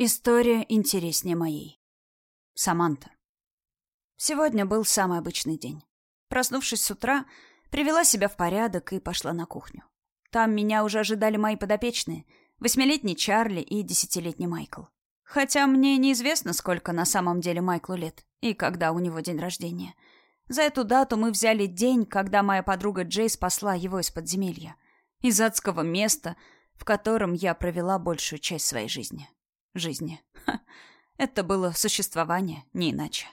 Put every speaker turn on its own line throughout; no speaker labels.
История интереснее моей. Саманта. Сегодня был самый обычный день. Проснувшись с утра, привела себя в порядок и пошла на кухню. Там меня уже ожидали мои подопечные, восьмилетний Чарли и десятилетний Майкл. Хотя мне неизвестно, сколько на самом деле Майклу лет и когда у него день рождения. За эту дату мы взяли день, когда моя подруга Джей спасла его из подземелья. Из адского места, в котором я провела большую часть своей жизни жизни. Ха. Это было существование, не иначе.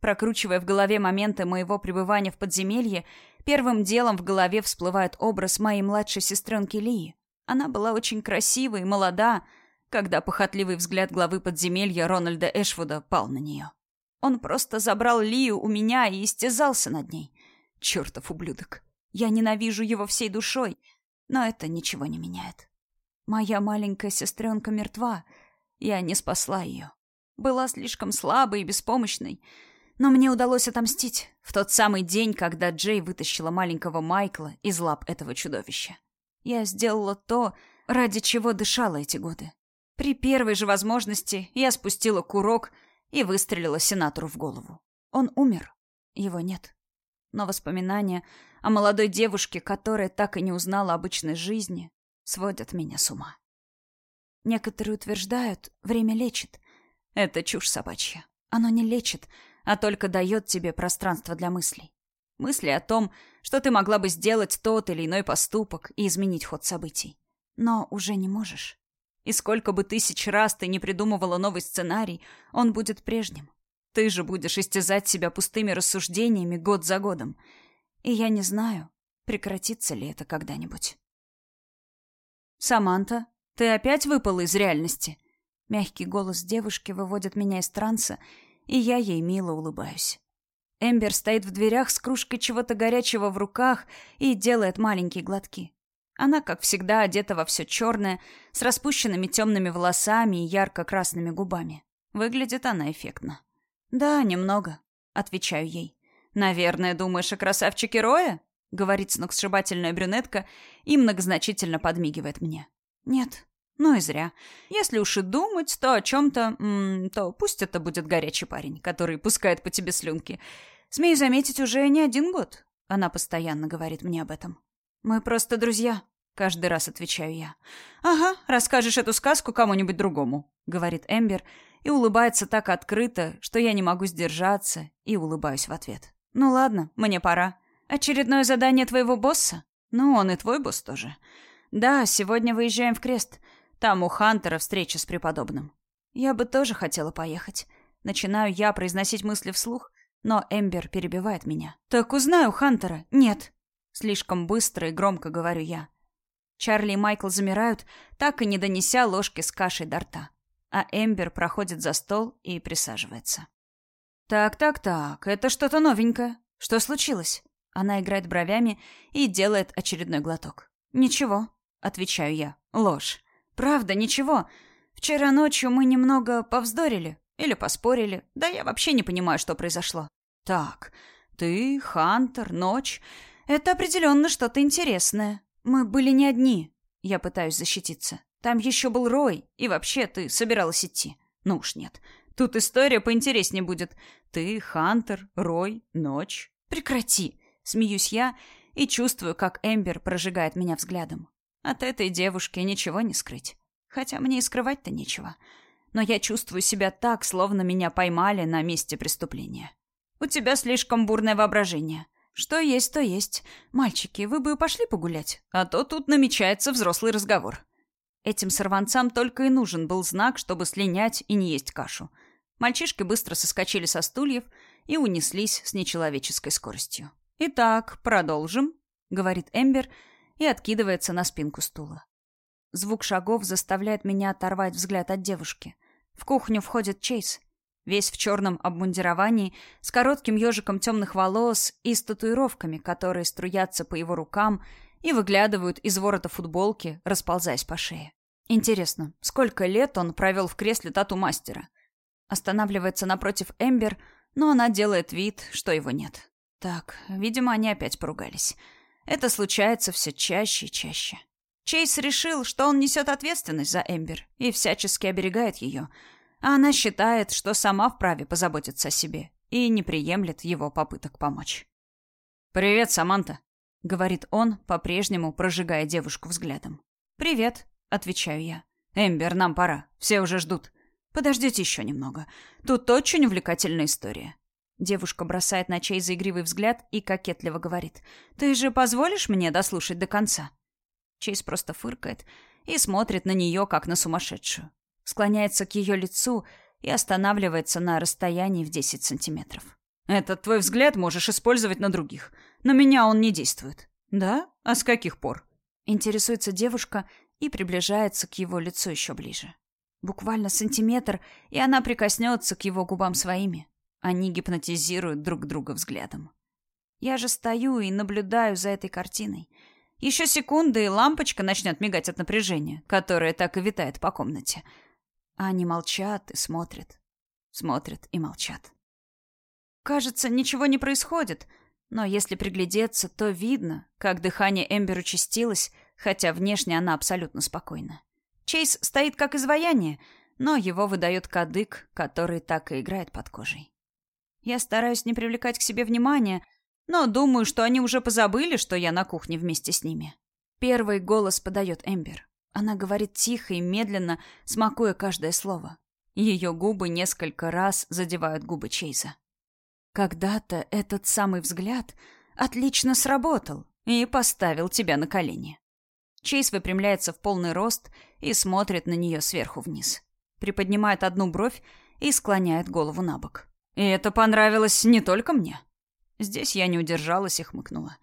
Прокручивая в голове моменты моего пребывания в подземелье, первым делом в голове всплывает образ моей младшей сестренки Лии. Она была очень красива и молода, когда похотливый взгляд главы подземелья Рональда Эшвуда пал на нее. Он просто забрал Лию у меня и истязался над ней. Чертов ублюдок. Я ненавижу его всей душой, но это ничего не меняет. Моя маленькая сестренка мертва — я не спасла ее. Была слишком слабой и беспомощной. Но мне удалось отомстить в тот самый день, когда Джей вытащила маленького Майкла из лап этого чудовища. Я сделала то, ради чего дышала эти годы. При первой же возможности я спустила курок и выстрелила сенатору в голову. Он умер. Его нет. Но воспоминания о молодой девушке, которая так и не узнала обычной жизни, сводят меня с ума. Некоторые утверждают, время лечит. Это чушь собачья. Оно не лечит, а только дает тебе пространство для мыслей. Мысли о том, что ты могла бы сделать тот или иной поступок и изменить ход событий. Но уже не можешь. И сколько бы тысяч раз ты не придумывала новый сценарий, он будет прежним. Ты же будешь истязать себя пустыми рассуждениями год за годом. И я не знаю, прекратится ли это когда-нибудь. Саманта ты опять выпала из реальности? Мягкий голос девушки выводит меня из транса, и я ей мило улыбаюсь. Эмбер стоит в дверях с кружкой чего-то горячего в руках и делает маленькие глотки. Она, как всегда, одета во все черное, с распущенными темными волосами и ярко-красными губами. Выглядит она эффектно. «Да, немного», — отвечаю ей. «Наверное, думаешь о красавчике Роя?» — говорит сногсшибательная брюнетка и многозначительно подмигивает мне. «Нет», ну и зря. Если уж и думать, то о чем-то, то пусть это будет горячий парень, который пускает по тебе слюнки. Смею заметить, уже не один год. Она постоянно говорит мне об этом. Мы просто друзья. Каждый раз отвечаю я. «Ага, расскажешь эту сказку кому-нибудь другому», — говорит Эмбер, и улыбается так открыто, что я не могу сдержаться, и улыбаюсь в ответ. «Ну ладно, мне пора. Очередное задание твоего босса? Ну, он и твой босс тоже. Да, сегодня выезжаем в Крест. Там у Хантера встреча с преподобным. Я бы тоже хотела поехать. Начинаю я произносить мысли вслух, но Эмбер перебивает меня. «Так узнаю Хантера». «Нет». Слишком быстро и громко говорю я. Чарли и Майкл замирают, так и не донеся ложки с кашей до рта. А Эмбер проходит за стол и присаживается. «Так-так-так, это что-то новенькое. Что случилось?» Она играет бровями и делает очередной глоток. «Ничего», — отвечаю я. «Ложь. Правда, ничего. Вчера ночью мы немного повздорили или поспорили. Да я вообще не понимаю, что произошло. Так, ты, Хантер, ночь. Это определенно что-то интересное. Мы были не одни. Я пытаюсь защититься. Там еще был Рой, и вообще ты собиралась идти. Ну уж нет. Тут история поинтереснее будет. Ты, Хантер, Рой, ночь. Прекрати. Смеюсь я и чувствую, как Эмбер прожигает меня взглядом. От этой девушки ничего не скрыть. Хотя мне и скрывать-то нечего. Но я чувствую себя так, словно меня поймали на месте преступления. У тебя слишком бурное воображение. Что есть, то есть. Мальчики, вы бы пошли погулять, а то тут намечается взрослый разговор. Этим сорванцам только и нужен был знак, чтобы слинять и не есть кашу. Мальчишки быстро соскочили со стульев и унеслись с нечеловеческой скоростью. «Итак, продолжим», — говорит Эмбер, — и откидывается на спинку стула. Звук шагов заставляет меня оторвать взгляд от девушки. В кухню входит Чейз, весь в черном обмундировании, с коротким ежиком темных волос и с татуировками, которые струятся по его рукам и выглядывают из ворота футболки, расползаясь по шее. Интересно, сколько лет он провел в кресле тату-мастера? Останавливается напротив Эмбер, но она делает вид, что его нет. Так, видимо, они опять поругались. Это случается все чаще и чаще. Чейз решил, что он несет ответственность за Эмбер и всячески оберегает ее, а она считает, что сама вправе позаботиться о себе и не приемлет его попыток помочь. «Привет, Саманта», — говорит он, по-прежнему прожигая девушку взглядом. «Привет», — отвечаю я. «Эмбер, нам пора. Все уже ждут. Подождите еще немного. Тут очень увлекательная история». Девушка бросает на Чейза игривый взгляд и кокетливо говорит. «Ты же позволишь мне дослушать до конца?» Чейз просто фыркает и смотрит на нее, как на сумасшедшую. Склоняется к ее лицу и останавливается на расстоянии в 10 сантиметров. «Этот твой взгляд можешь использовать на других. На меня он не действует». «Да? А с каких пор?» Интересуется девушка и приближается к его лицу еще ближе. Буквально сантиметр, и она прикоснется к его губам своими. Они гипнотизируют друг друга взглядом. Я же стою и наблюдаю за этой картиной. Еще секунды, и лампочка начнет мигать от напряжения, которое так и витает по комнате. А они молчат и смотрят. Смотрят и молчат. Кажется, ничего не происходит, но если приглядеться, то видно, как дыхание Эмбер участилось, хотя внешне она абсолютно спокойна. Чейз стоит как изваяние, но его выдает кадык, который так и играет под кожей. Я стараюсь не привлекать к себе внимания, но думаю, что они уже позабыли, что я на кухне вместе с ними. Первый голос подает Эмбер. Она говорит тихо и медленно, смакуя каждое слово. Ее губы несколько раз задевают губы Чейза. Когда-то этот самый взгляд отлично сработал и поставил тебя на колени. Чейз выпрямляется в полный рост и смотрит на нее сверху вниз. Приподнимает одну бровь и склоняет голову на бок. И это понравилось не только мне. Здесь я не удержалась и хмыкнула,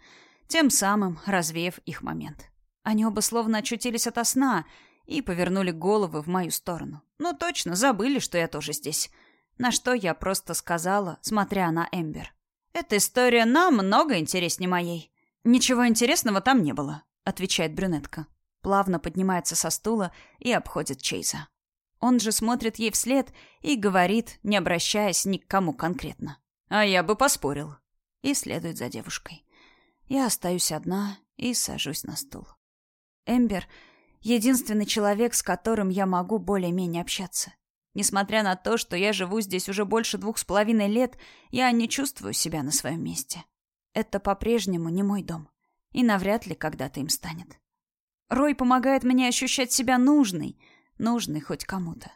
тем самым развеяв их момент. Они оба словно очутились ото сна и повернули головы в мою сторону. Ну точно, забыли, что я тоже здесь. На что я просто сказала, смотря на Эмбер. «Эта история намного интереснее моей». «Ничего интересного там не было», — отвечает брюнетка. Плавно поднимается со стула и обходит Чейза. Он же смотрит ей вслед и говорит, не обращаясь ни к кому конкретно. «А я бы поспорил». И следует за девушкой. Я остаюсь одна и сажусь на стул. Эмбер — единственный человек, с которым я могу более-менее общаться. Несмотря на то, что я живу здесь уже больше двух с половиной лет, я не чувствую себя на своем месте. Это по-прежнему не мой дом. И навряд ли когда-то им станет. Рой помогает мне ощущать себя нужной — нужный хоть кому-то.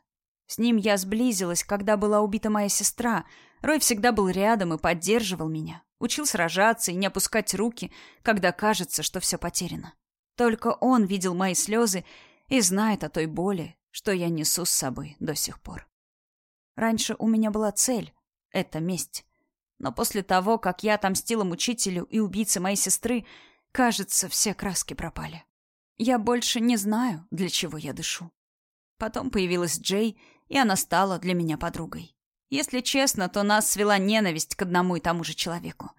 С ним я сблизилась, когда была убита моя сестра. Рой всегда был рядом и поддерживал меня. Учил сражаться и не опускать руки, когда кажется, что все потеряно. Только он видел мои слезы и знает о той боли, что я несу с собой до сих пор. Раньше у меня была цель — это месть. Но после того, как я отомстила мучителю и убийце моей сестры, кажется, все краски пропали. Я больше не знаю, для чего я дышу. Потом появилась Джей, и она стала для меня подругой. Если честно, то нас свела ненависть к одному и тому же человеку.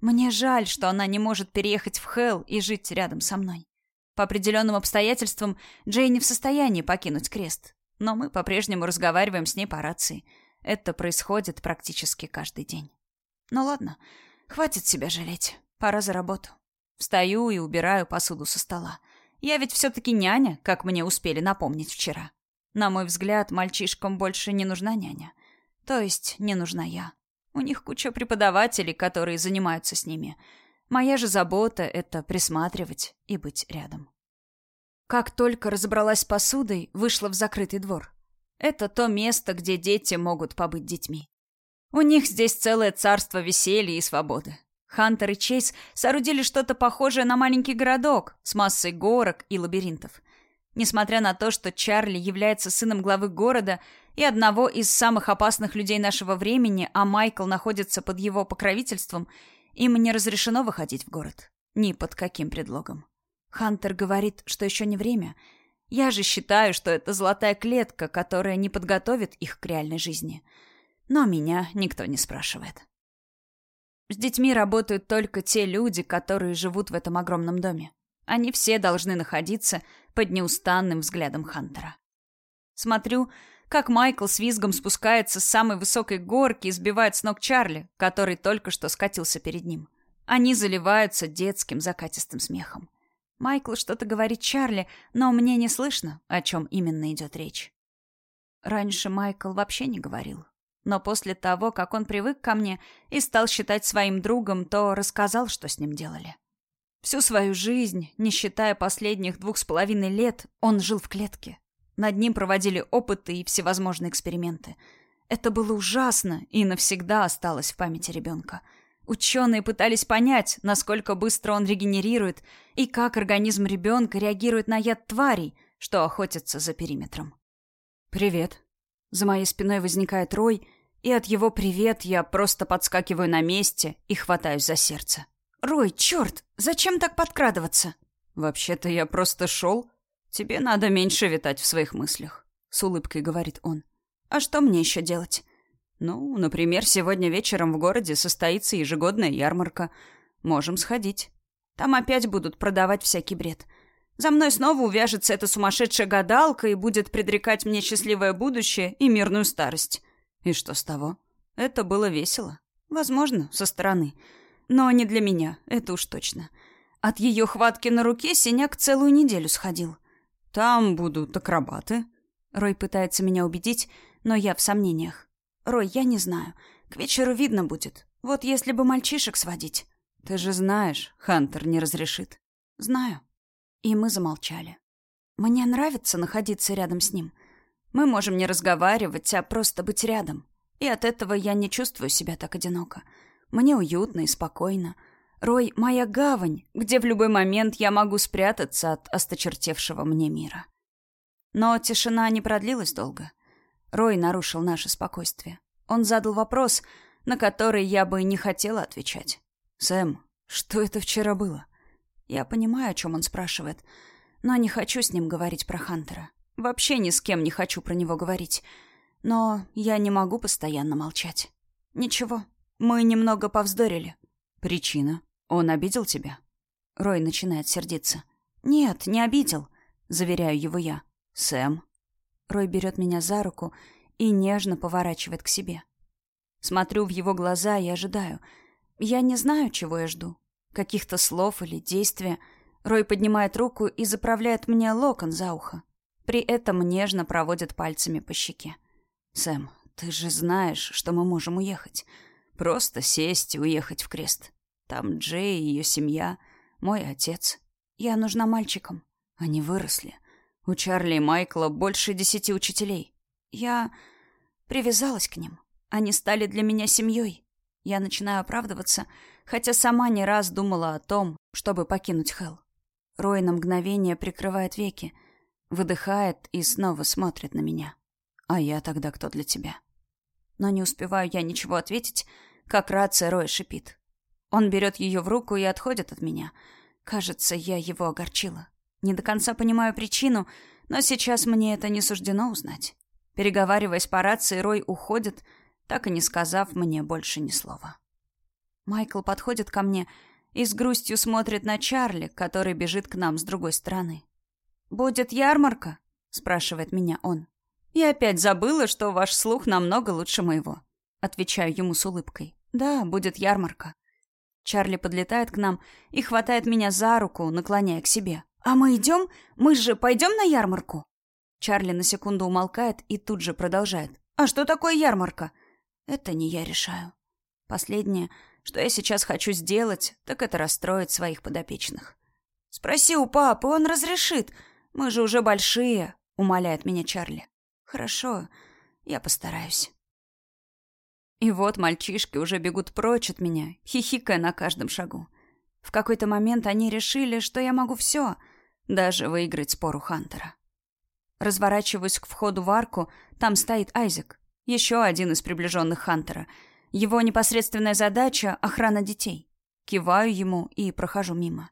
Мне жаль, что она не может переехать в Хелл и жить рядом со мной. По определенным обстоятельствам Джей не в состоянии покинуть крест, но мы по-прежнему разговариваем с ней по рации. Это происходит практически каждый день. Ну ладно, хватит себя жалеть. Пора за работу. Встаю и убираю посуду со стола. Я ведь все-таки няня, как мне успели напомнить вчера. На мой взгляд, мальчишкам больше не нужна няня. То есть не нужна я. У них куча преподавателей, которые занимаются с ними. Моя же забота — это присматривать и быть рядом. Как только разобралась с посудой, вышла в закрытый двор. Это то место, где дети могут побыть детьми. У них здесь целое царство веселья и свободы. Хантер и Чейз соорудили что-то похожее на маленький городок с массой горок и лабиринтов. Несмотря на то, что Чарли является сыном главы города и одного из самых опасных людей нашего времени, а Майкл находится под его покровительством, им не разрешено выходить в город. Ни под каким предлогом. Хантер говорит, что еще не время. Я же считаю, что это золотая клетка, которая не подготовит их к реальной жизни. Но меня никто не спрашивает. С детьми работают только те люди, которые живут в этом огромном доме. Они все должны находиться под неустанным взглядом Хантера. Смотрю, как Майкл с визгом спускается с самой высокой горки и сбивает с ног Чарли, который только что скатился перед ним. Они заливаются детским закатистым смехом. Майкл что-то говорит Чарли, но мне не слышно, о чем именно идет речь. Раньше Майкл вообще не говорил. Но после того, как он привык ко мне и стал считать своим другом, то рассказал, что с ним делали. Всю свою жизнь, не считая последних двух с половиной лет, он жил в клетке. Над ним проводили опыты и всевозможные эксперименты. Это было ужасно и навсегда осталось в памяти ребенка. Ученые пытались понять, насколько быстро он регенерирует и как организм ребенка реагирует на яд тварей, что охотятся за периметром. «Привет». За моей спиной возникает Рой, и от его «привет» я просто подскакиваю на месте и хватаюсь за сердце. «Рой, черт! Зачем так подкрадываться?» «Вообще-то я просто шел. Тебе надо меньше витать в своих мыслях», — с улыбкой говорит он. «А что мне еще делать?» «Ну, например, сегодня вечером в городе состоится ежегодная ярмарка. Можем сходить. Там опять будут продавать всякий бред. За мной снова увяжется эта сумасшедшая гадалка и будет предрекать мне счастливое будущее и мирную старость. И что с того? Это было весело. Возможно, со стороны. Но не для меня, это уж точно. От ее хватки на руке синяк целую неделю сходил. Там будут акробаты. Рой пытается меня убедить, но я в сомнениях. Рой, я не знаю. К вечеру видно будет. Вот если бы мальчишек сводить. Ты же знаешь, Хантер не разрешит. Знаю. И мы замолчали. Мне нравится находиться рядом с ним. Мы можем не разговаривать, а просто быть рядом. И от этого я не чувствую себя так одиноко. Мне уютно и спокойно. Рой — моя гавань, где в любой момент я могу спрятаться от осточертевшего мне мира. Но тишина не продлилась долго. Рой нарушил наше спокойствие. Он задал вопрос, на который я бы не хотела отвечать. «Сэм, что это вчера было?» Я понимаю, о чем он спрашивает, но не хочу с ним говорить про Хантера. Вообще ни с кем не хочу про него говорить. Но я не могу постоянно молчать. Ничего, мы немного повздорили. Причина? Он обидел тебя? Рой начинает сердиться. Нет, не обидел, заверяю его я. Сэм. Рой берет меня за руку и нежно поворачивает к себе. Смотрю в его глаза и ожидаю. Я не знаю, чего я жду каких-то слов или действия, Рой поднимает руку и заправляет мне локон за ухо. При этом нежно проводит пальцами по щеке. «Сэм, ты же знаешь, что мы можем уехать. Просто сесть и уехать в крест. Там Джей и ее семья, мой отец. Я нужна мальчикам. Они выросли. У Чарли и Майкла больше десяти учителей. Я привязалась к ним. Они стали для меня семьей. Я начинаю оправдываться, хотя сама не раз думала о том, чтобы покинуть Хелл. Рой на мгновение прикрывает веки, выдыхает и снова смотрит на меня. А я тогда кто для тебя? Но не успеваю я ничего ответить, как рация Роя шипит. Он берет ее в руку и отходит от меня. Кажется, я его огорчила. Не до конца понимаю причину, но сейчас мне это не суждено узнать. Переговариваясь по рации, Рой уходит, так и не сказав мне больше ни слова. Майкл подходит ко мне и с грустью смотрит на Чарли, который бежит к нам с другой стороны. «Будет ярмарка?» — спрашивает меня он. «Я опять забыла, что ваш слух намного лучше моего», — отвечаю ему с улыбкой. «Да, будет ярмарка». Чарли подлетает к нам и хватает меня за руку, наклоняя к себе. «А мы идем? Мы же пойдем на ярмарку?» Чарли на секунду умолкает и тут же продолжает. «А что такое ярмарка?» «Это не я решаю. Последнее, что я сейчас хочу сделать, так это расстроить своих подопечных. «Спроси у папы, он разрешит. Мы же уже большие», — умоляет меня Чарли. «Хорошо, я постараюсь». И вот мальчишки уже бегут прочь от меня, хихикая на каждом шагу. В какой-то момент они решили, что я могу все, даже выиграть спор у Хантера. Разворачиваюсь к входу в арку, там стоит Айзек, еще один из приближенных Хантера — его непосредственная задача — охрана детей. Киваю ему и прохожу мимо.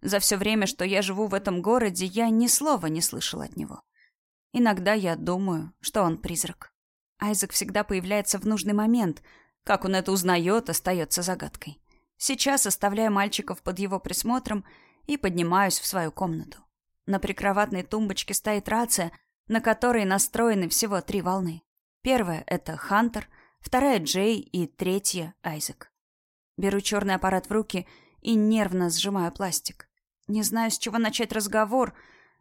За все время, что я живу в этом городе, я ни слова не слышал от него. Иногда я думаю, что он призрак. Айзек всегда появляется в нужный момент. Как он это узнает, остается загадкой. Сейчас оставляю мальчиков под его присмотром и поднимаюсь в свою комнату. На прикроватной тумбочке стоит рация, на которой настроены всего три волны. Первая — это Хантер, вторая Джей и третья Айзек. Беру черный аппарат в руки и нервно сжимаю пластик. Не знаю, с чего начать разговор,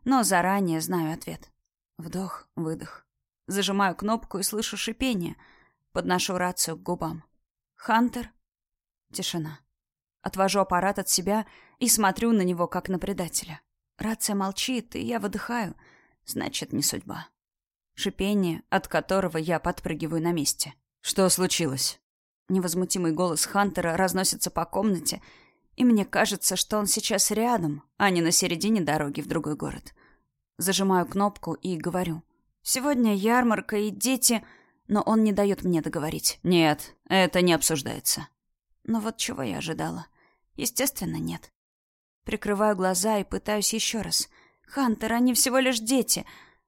но заранее знаю ответ. Вдох, выдох. Зажимаю кнопку и слышу шипение. Подношу рацию к губам. «Хантер?» Тишина. Отвожу аппарат от себя и смотрю на него, как на предателя. Рация молчит, и я выдыхаю. Значит, не судьба. Шипение, от которого я подпрыгиваю на месте.
«Что случилось?»
Невозмутимый голос Хантера разносится по комнате, и мне кажется, что он сейчас рядом, а не на середине дороги в другой город. Зажимаю кнопку и говорю. «Сегодня ярмарка и дети...» Но он не дает мне договорить.
«Нет, это не обсуждается».
Но вот чего я ожидала? Естественно, нет. Прикрываю глаза и пытаюсь еще раз. «Хантер, они всего лишь дети.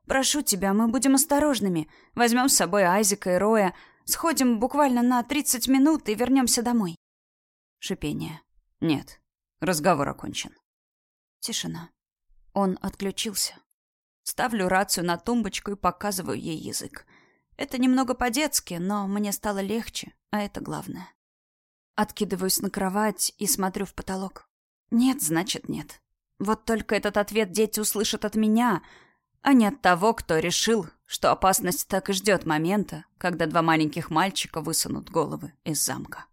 Прошу тебя, мы будем осторожными. Возьмем с собой Айзека и Роя. Сходим буквально на 30 минут и вернемся домой». Шипение.
«Нет, разговор окончен».
Тишина. Он отключился. Ставлю рацию на тумбочку и показываю ей язык. Это немного по-детски, но мне стало легче, а это главное. Откидываюсь на кровать и смотрю в потолок. Нет, значит нет. Вот только этот ответ дети услышат от меня, а не от того, кто решил, что опасность так и ждет момента, когда два маленьких мальчика высунут головы из замка.